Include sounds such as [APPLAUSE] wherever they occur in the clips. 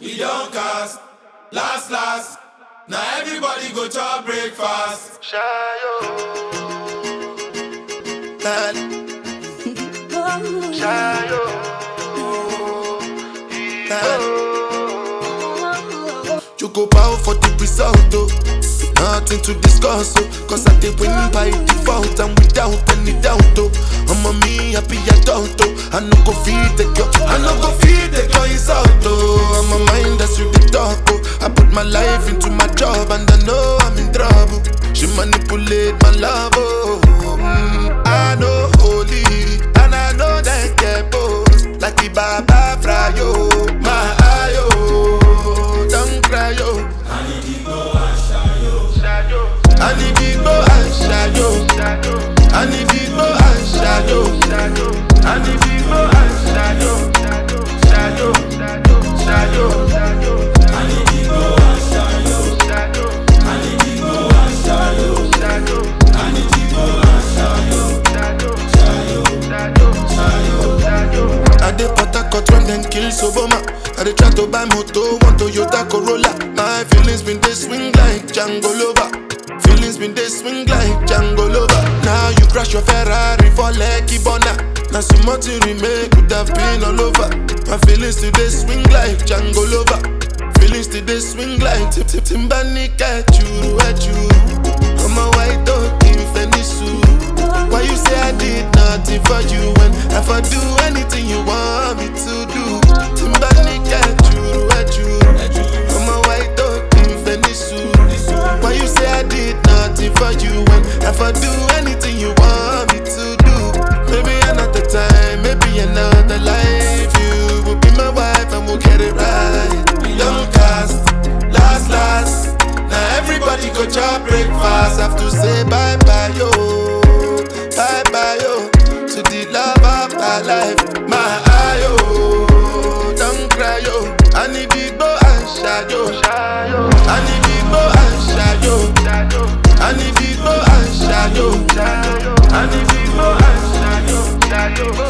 e don cast. Last last, now everybody go chop breakfast. Shayo. [LAUGHS] Shayo. Choco power for the result, oh. Nothing to discuss, oh. Cause I did win by default and without any doubt, oh. I no go feed the girl, I no go feed the girl insult, oh. I'm a mind that's you the talk, oh. I put my life into my job and I know I'm in trouble. She manipulate my love, oh. Mm, I know holy and I know that get both like the Baba Frayo, my ayo, don't cry, yo. I need big boy and shadow. I need big boy and shadow. I need big boy and kill Soboma. I dey try to buy moto, one Toyota Corolla. My feelings been they swing like Django Lover. Feelings been they swing like Django Lover. Now you crash your Ferrari for Lucky Bona. Now some more to remake could have been all over. My feelings today swing like Django Lover. Feelings today swing like Tip Tip Timbani Kachuru Achuru. I'm a white dog in Fenisu. Why you say I did nothing for you when if I do anything you want breakfast. Have to say bye bye yo, bye bye yo to the love of my life. My eye yo, don't cry yo. I need it go and shine yo. I need it go and shine yo. I need it go and shine yo. I need it go and yo.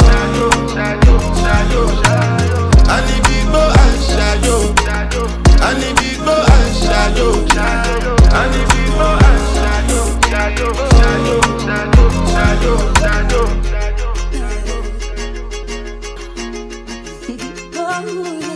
Oh.